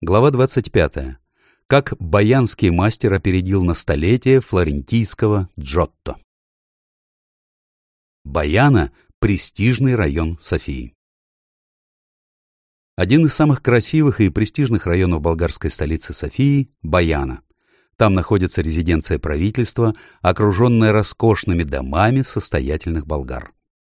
Глава 25. Как баянский мастер опередил на столетие флорентийского Джотто. Баяна – престижный район Софии. Один из самых красивых и престижных районов болгарской столицы Софии – Баяна. Там находится резиденция правительства, окруженная роскошными домами состоятельных болгар.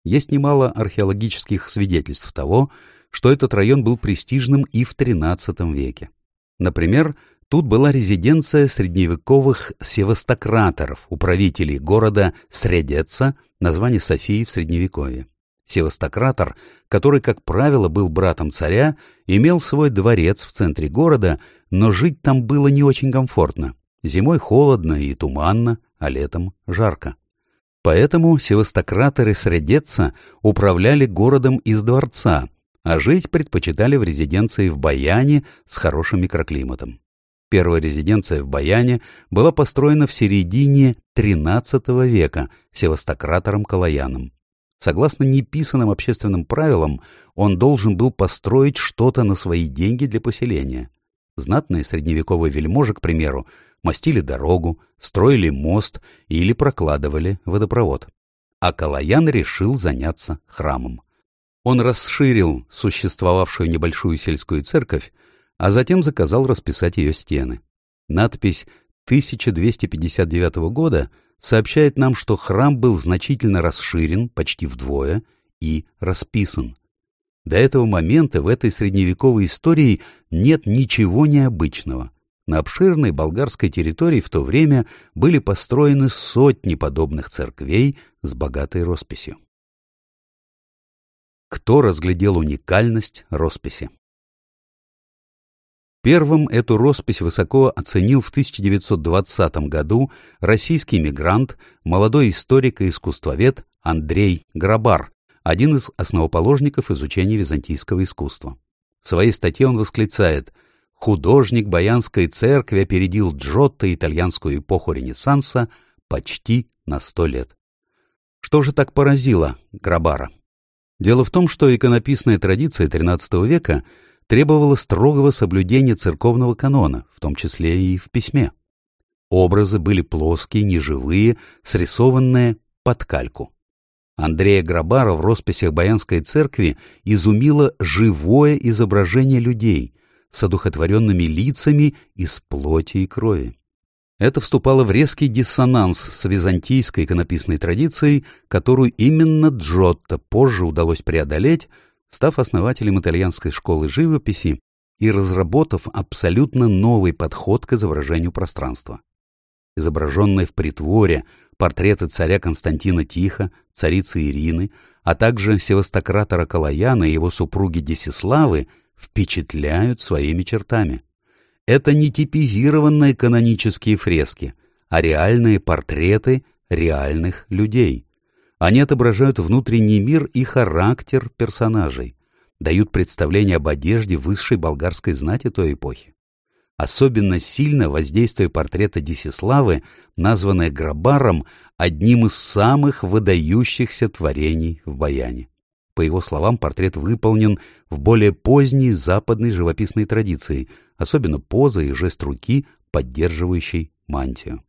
Есть немало археологических свидетельств того, что этот район был престижным и в XIII веке. Например, тут была резиденция средневековых севастократоров, управителей города Средеца, название Софии в Средневековье. Севастократор, который, как правило, был братом царя, имел свой дворец в центре города, но жить там было не очень комфортно. Зимой холодно и туманно, а летом жарко. Поэтому севастократоры Средеца управляли городом из дворца, а жить предпочитали в резиденции в Баяне с хорошим микроклиматом. Первая резиденция в Баяне была построена в середине XIII века севастократором Калаяном. Согласно неписанным общественным правилам, он должен был построить что-то на свои деньги для поселения. Знатные средневековые вельможи, к примеру, мастили дорогу, строили мост или прокладывали водопровод. А Калаян решил заняться храмом. Он расширил существовавшую небольшую сельскую церковь, а затем заказал расписать ее стены. Надпись 1259 года сообщает нам, что храм был значительно расширен, почти вдвое, и расписан. До этого момента в этой средневековой истории нет ничего необычного. На обширной болгарской территории в то время были построены сотни подобных церквей с богатой росписью кто разглядел уникальность росписи. Первым эту роспись высоко оценил в 1920 году российский мигрант, молодой историк и искусствовед Андрей Грабар, один из основоположников изучения византийского искусства. В своей статье он восклицает «Художник Баянской церкви опередил Джотто итальянскую эпоху Ренессанса почти на сто лет». Что же так поразило Грабара? Дело в том, что иконописная традиция XIII века требовала строгого соблюдения церковного канона, в том числе и в письме. Образы были плоские, неживые, срисованные под кальку. Андрея Грабара в росписях Баянской церкви изумило живое изображение людей с одухотворенными лицами из плоти и крови. Это вступало в резкий диссонанс с византийской иконописной традицией, которую именно Джотто позже удалось преодолеть, став основателем итальянской школы живописи и разработав абсолютно новый подход к изображению пространства. Изображенные в притворе портреты царя Константина Тихо, царицы Ирины, а также севастократора Калаяна и его супруги Десиславы впечатляют своими чертами. Это не типизированные канонические фрески, а реальные портреты реальных людей. Они отображают внутренний мир и характер персонажей, дают представление об одежде высшей болгарской знати той эпохи. Особенно сильно воздействие портрета Десиславы, названное Грабаром одним из самых выдающихся творений в Баяне. По его словам, портрет выполнен в более поздней западной живописной традиции, особенно поза и жест руки, поддерживающей мантию.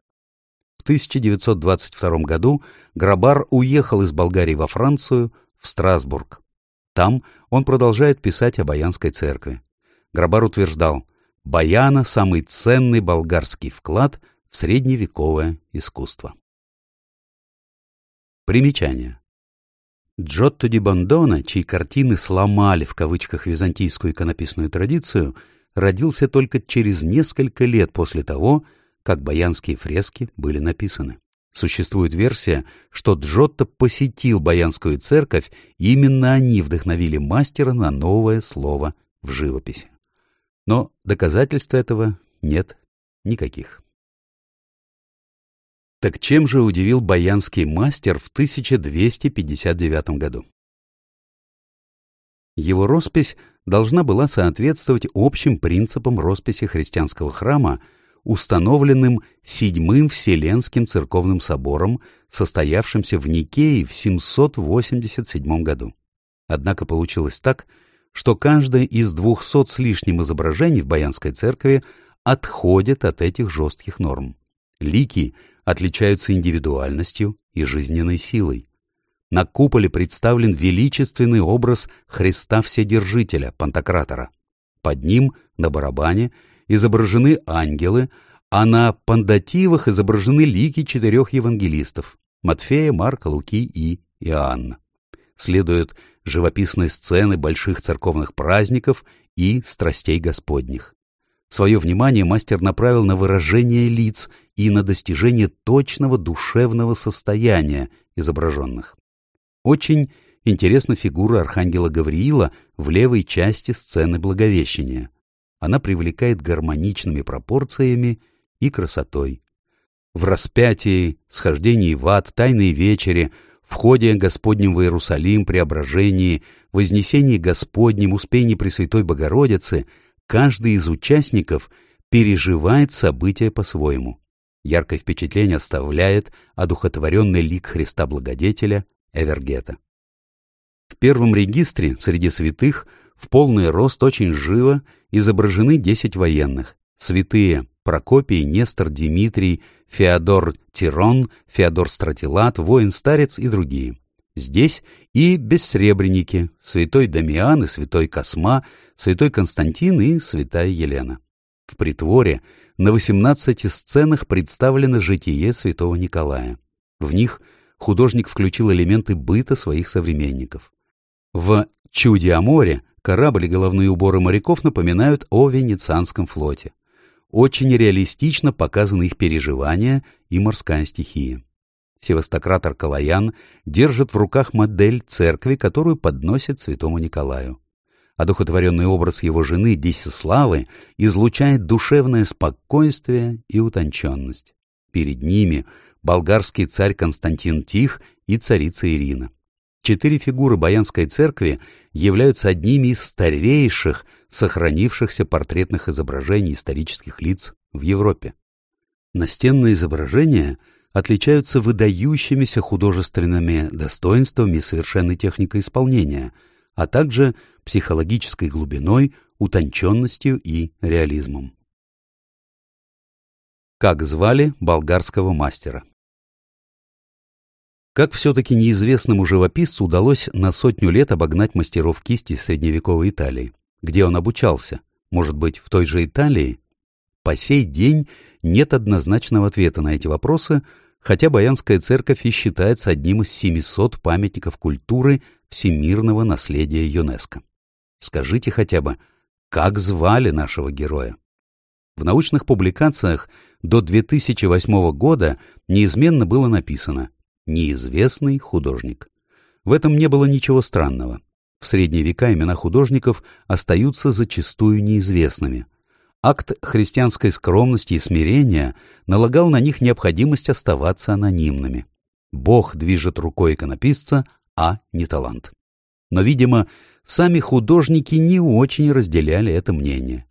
В 1922 году Грабар уехал из Болгарии во Францию, в Страсбург. Там он продолжает писать о Баянской церкви. Грабар утверждал, «Баяна – самый ценный болгарский вклад в средневековое искусство». Примечание. Джотто ди Бондона, чьи картины сломали в кавычках византийскую иконописную традицию, родился только через несколько лет после того, как баянские фрески были написаны. Существует версия, что Джотто посетил Баянскую церковь, и именно они вдохновили мастера на новое слово в живописи. Но доказательств этого нет никаких. Так чем же удивил баянский мастер в 1259 году? Его роспись должна была соответствовать общим принципам росписи христианского храма, установленным Седьмым Вселенским церковным собором, состоявшимся в Никее в 787 году. Однако получилось так, что каждое из двухсот с лишним изображений в Баянской церкви отходит от этих жестких норм. Лики отличаются индивидуальностью и жизненной силой. На куполе представлен величественный образ Христа Вседержителя, Пантократора. Под ним, на барабане, изображены ангелы, а на пандативах изображены лики четырех евангелистов – Матфея, Марка, Луки и Иоанна. Следуют живописные сцены больших церковных праздников и страстей Господних. Свое внимание мастер направил на выражение лиц и на достижение точного душевного состояния изображенных. Очень интересна фигура архангела Гавриила в левой части сцены Благовещения. Она привлекает гармоничными пропорциями и красотой. В распятии, схождении в ад, тайной вечере, входе Господнем в Иерусалим, преображении, вознесении Господнем, успении Пресвятой Богородицы, каждый из участников переживает события по-своему. Яркое впечатление оставляет одухотворенный лик Христа Благодетеля Эвергета. В первом регистре среди святых в полный рост очень живо изображены десять военных. Святые Прокопий, Нестор, Дмитрий, Феодор Тирон, Феодор Стратилат, воин-старец и другие. Здесь и бессребреники, святой Дамиан и святой Косма, святой Константин и святая Елена. В притворе на 18 сценах представлено житие святого Николая. В них художник включил элементы быта своих современников. В «Чуде о море» корабль и головные уборы моряков напоминают о Венецианском флоте. Очень реалистично показаны их переживания и морская стихия. Севастократор Калаян держит в руках модель церкви, которую подносит святому Николаю. Одухотворенный образ его жены Десиславы излучает душевное спокойствие и утонченность. Перед ними болгарский царь Константин Тих и царица Ирина. Четыре фигуры Баянской церкви являются одними из старейших сохранившихся портретных изображений исторических лиц в Европе. Настенные изображения отличаются выдающимися художественными достоинствами и совершенной техникой исполнения, а также психологической глубиной, утонченностью и реализмом. Как звали болгарского мастера? Как все-таки неизвестному живописцу удалось на сотню лет обогнать мастеров кисти средневековой Италии? Где он обучался? Может быть, в той же Италии? По сей день нет однозначного ответа на эти вопросы, хотя Баянская церковь и считается одним из 700 памятников культуры всемирного наследия ЮНЕСКО. Скажите хотя бы, как звали нашего героя? В научных публикациях до 2008 года неизменно было написано неизвестный художник. В этом не было ничего странного. В средние века имена художников остаются зачастую неизвестными. Акт христианской скромности и смирения налагал на них необходимость оставаться анонимными. Бог движет рукой иконописца, а не талант. Но, видимо, сами художники не очень разделяли это мнение.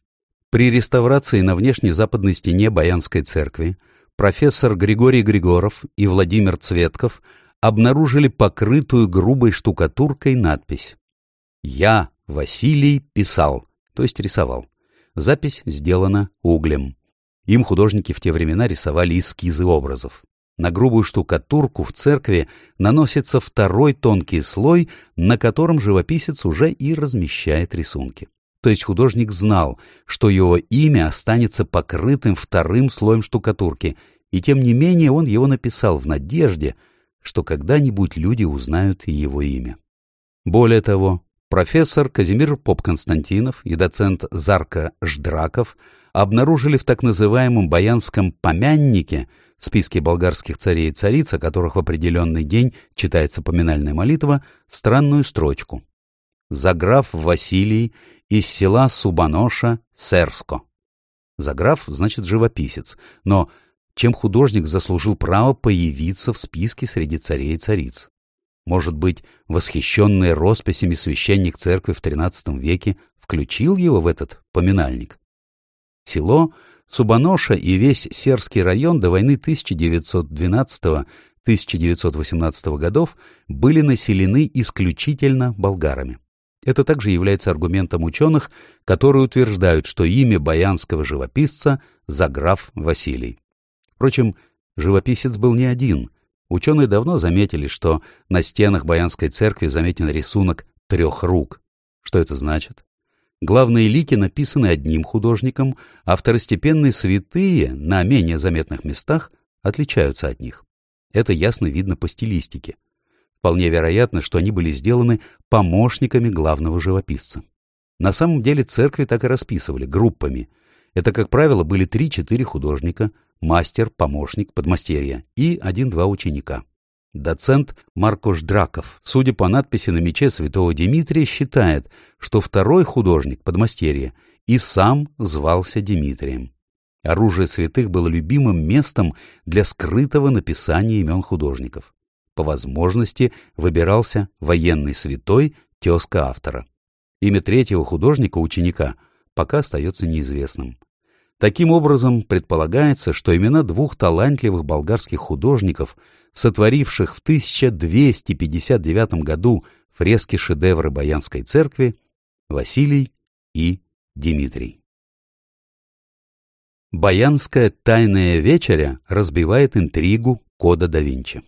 При реставрации на внешней западной стене Баянской церкви профессор Григорий Григоров и Владимир Цветков обнаружили покрытую грубой штукатуркой надпись «Я, Василий, писал», то есть рисовал. Запись сделана углем. Им художники в те времена рисовали эскизы образов. На грубую штукатурку в церкви наносится второй тонкий слой, на котором живописец уже и размещает рисунки. То есть художник знал, что его имя останется покрытым вторым слоем штукатурки, и тем не менее он его написал в надежде, что когда-нибудь люди узнают его имя. Более того, профессор Казимир Поп-Константинов и доцент Зарка Ждраков обнаружили в так называемом Баянском помяннике, списке болгарских царей и цариц, о которых в определенный день читается поминальная молитва, странную строчку. «Заграф Василий из села Субаноша Серско». Заграф значит живописец, но чем художник заслужил право появиться в списке среди царей и цариц. Может быть, восхищенный росписями священник церкви в XIII веке включил его в этот поминальник? Село Субаноша и весь Серский район до войны 1912-1918 годов были населены исключительно болгарами. Это также является аргументом ученых, которые утверждают, что имя баянского живописца – Заграф Василий. Впрочем, живописец был не один. Ученые давно заметили, что на стенах Баянской церкви заметен рисунок трех рук. Что это значит? Главные лики написаны одним художником, а второстепенные святые на менее заметных местах отличаются от них. Это ясно видно по стилистике. Вполне вероятно, что они были сделаны помощниками главного живописца. На самом деле церкви так и расписывали, группами. Это, как правило, были три-четыре художника, мастер, помощник, подмастерье и один-два ученика. Доцент Маркош Драков, судя по надписи на мече святого Дмитрия, считает, что второй художник, подмастерье, и сам звался Дмитрием. Оружие святых было любимым местом для скрытого написания имен художников. По возможности выбирался военный святой, тезка автора. Имя третьего художника-ученика пока остается неизвестным. Таким образом, предполагается, что имена двух талантливых болгарских художников, сотворивших в 1259 году фрески шедевры Баянской церкви, Василий и Дмитрий. Баянская тайная вечеря разбивает интригу кода да Винчи.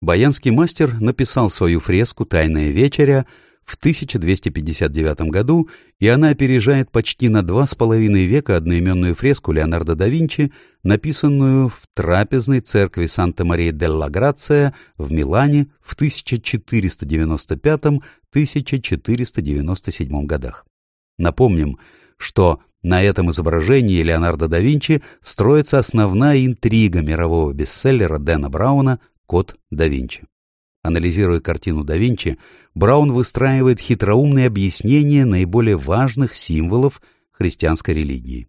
Баянский мастер написал свою фреску «Тайная вечеря» в 1259 году, и она опережает почти на два с половиной века одноименную фреску Леонардо да Винчи, написанную в трапезной церкви Санта-Мария-делла-Грация в Милане в 1495-1497 годах. Напомним, что на этом изображении Леонардо да Винчи строится основная интрига мирового бестселлера Дэна Брауна «Код да Винчи». Анализируя картину да Винчи, Браун выстраивает хитроумные объяснения наиболее важных символов христианской религии.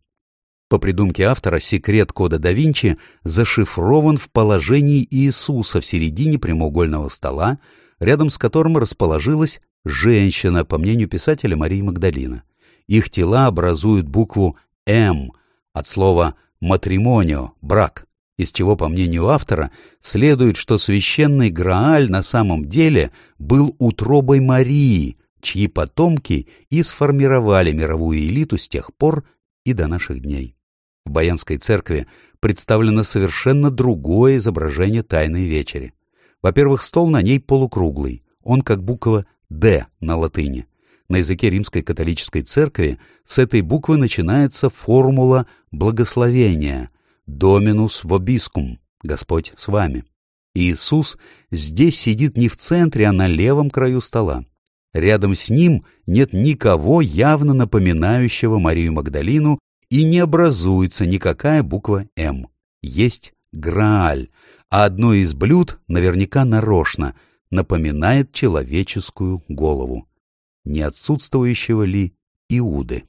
По придумке автора, секрет кода да Винчи зашифрован в положении Иисуса в середине прямоугольного стола, рядом с которым расположилась женщина, по мнению писателя Марии Магдалина. Их тела образуют букву «М» от слова «матримонио» — «брак», из чего, по мнению автора, следует, что священный Грааль на самом деле был утробой Марии, чьи потомки и сформировали мировую элиту с тех пор и до наших дней. В Баянской церкви представлено совершенно другое изображение Тайной Вечери. Во-первых, стол на ней полукруглый, он как буква «Д» на латыни. На языке римской католической церкви с этой буквы начинается формула благословения – «Доминус вобискум» — «Господь с вами». Иисус здесь сидит не в центре, а на левом краю стола. Рядом с ним нет никого явно напоминающего Марию Магдалину и не образуется никакая буква «М». Есть Грааль, а одно из блюд, наверняка нарочно, напоминает человеческую голову. Не отсутствующего ли Иуды?